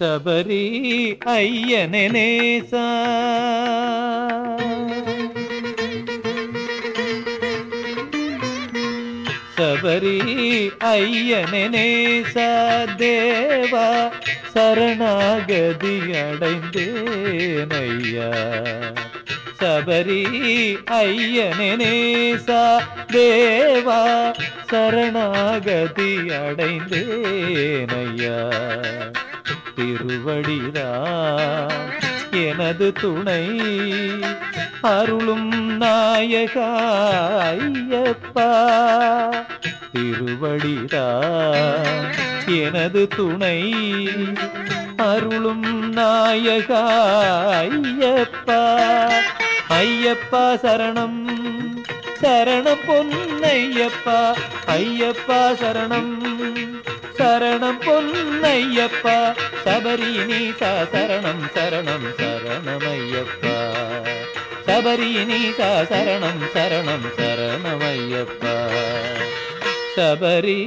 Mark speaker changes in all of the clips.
Speaker 1: சபரி ஐயனே நேசா. சபரி ஐயனே நேசா. தேவா சரணாகதி அடைந்தேனையா. சபரி ஐயனேசா தேவா சரணாகதி அடைந்தேனையா. திருவடிதான் எனது துணை அருளும் நாயகா ஐயப்பா. திருவடிதான் எனது துணை அருளும் நாயகா ஐயப்பா. ஐயப்பா சரணம் சரணம் பொன்னையப்பா. ஐயப்பா சரணம் சரணம் பொன்னையப்பா. சபரி நீசா சரணம் சரணம் சரணமையப்பா. சபரி நீசா சரணம் சரணம் சரணமையப்பா. சபரி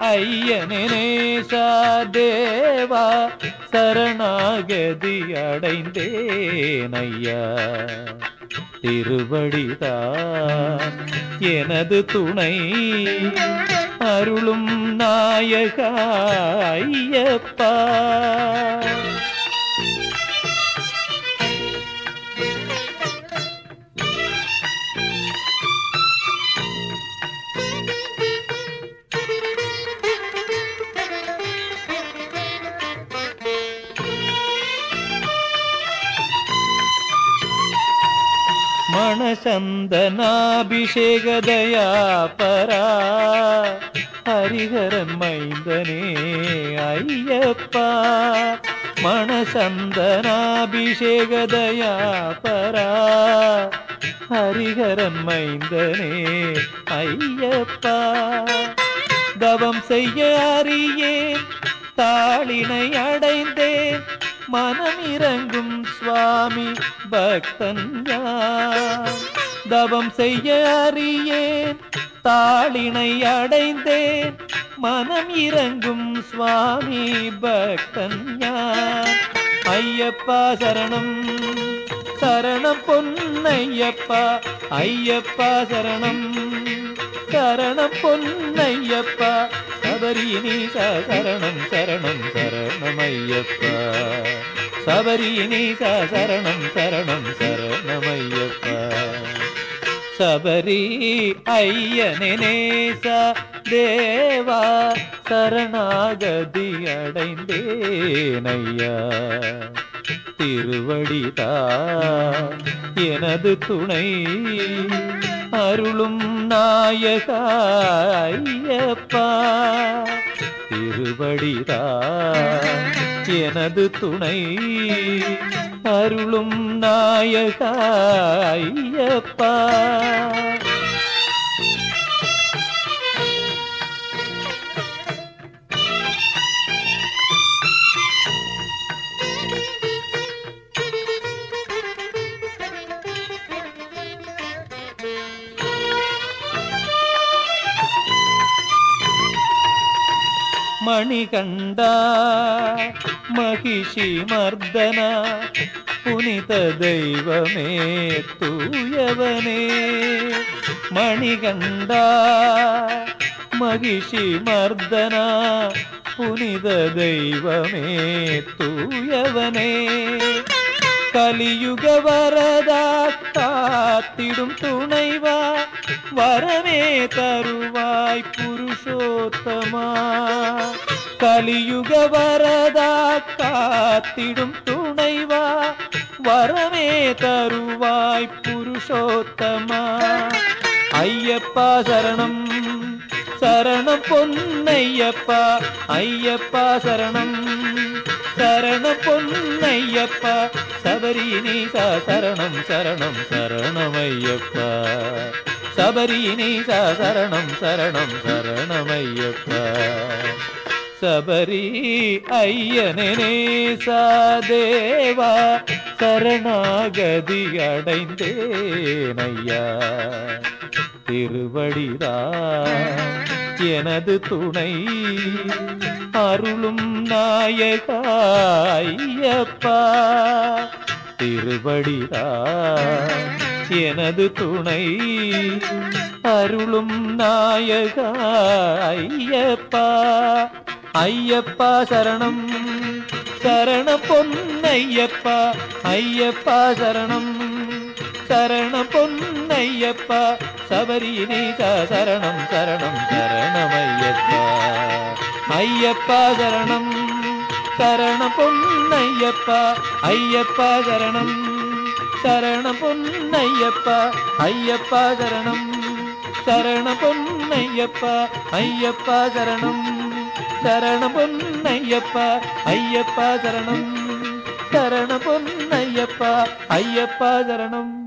Speaker 1: ஐயனேசா தேவா சரணாகதி அடைந்தேனையா. திருவடிதான் எனது துணை. அருளும் நாயகா ஐயப்பா. மணசந்தனாபிஷேகதயா பரா ஹரிஹரன் மைந்தனே ஐயப்பா. மணசந்தனாபிஷேகதயா பரா. ஹரிஹரன் மைந்தனே ஐயப்பா. தவம் செய்ய அறியேன் தாளினை அடைந்தேன் மனமிறங்கும் சுவாமி பக்தன் தவம் செய்ய அறியேன் தாளினை அடைந்தேன். மனம் இறங்கும் சுவாமி பக்தன் யான் ஐயப்பா சரணம். சரணம் பொன்னையப்பா. ஐயப்பா சரணம். சரணம் பொன்னையப்பா. சபரி நீசா சரணம் சரணம் சரணம் ஐயப்பா. சபரி நீசா சரணம் சரணம் சரணம் ஐயப்பா. சபரி ஐயனேசா தேவா சரணாகதி அடைந்தேனையா. திருவடிதா எனது துணை அருளும் நாயகா ஐயப்பா. திருவடிதா. எனது துணை அருளும் நாயகாய்யப்பா ஐயப்பா மணிகண்டா மகிஷி மர்தன புனித தெய்வமே தூயவனே. மணிகண்டா மகிஷி மர்தன புனித தெய்வமே தூயவனே. கலியுக வரதா காத்திடும் துணைவா வரமே தருவாய் புருஷோத்தமா. கலியுக வரதா காத்திடும் துணைவா. வரமே தருவாய் புருஷோத்தமா. ஐயப்பா சரணம் சரணம் பொன்னையப்பா. ஐயப்பா சரணம் சரணம் பொன்னையப்பா. சபரி நீசா சரணம் சரணம் சரணம் ஐயப்பா சரணம் சரணம் சரணம் சபரி ஐயனே சாதேவா சரணாகதி அடைந்தேன் ஐயா திருவடிதான் எனது துணை அருளும் நாயகா ஐயப்பா. திருவடிதான் எனது துணை. அருளும் நாயகா ஐயப்பா. ஐயப்பா சரணம். சரண பொன்னையப்பா ஐயப்பா. சரணம். சரண பொன்னையப்பா சபரிநீசா சரணம் சரணம் சரணம் ஐயப்பா. ஐயப்பா சரணம். சரண பொன்னையப்பா ஐயப்பா சரணம். சரணம் பொன்னையப்பா ஐயப்பா சரணம். சரண பொன்னையப்பா ஐயப்பா சரணம். சரண பொன்னையப்பா ஐயப்பா சரணம். சரண பொன்னையப்பா ஐயப்பா சரணம்.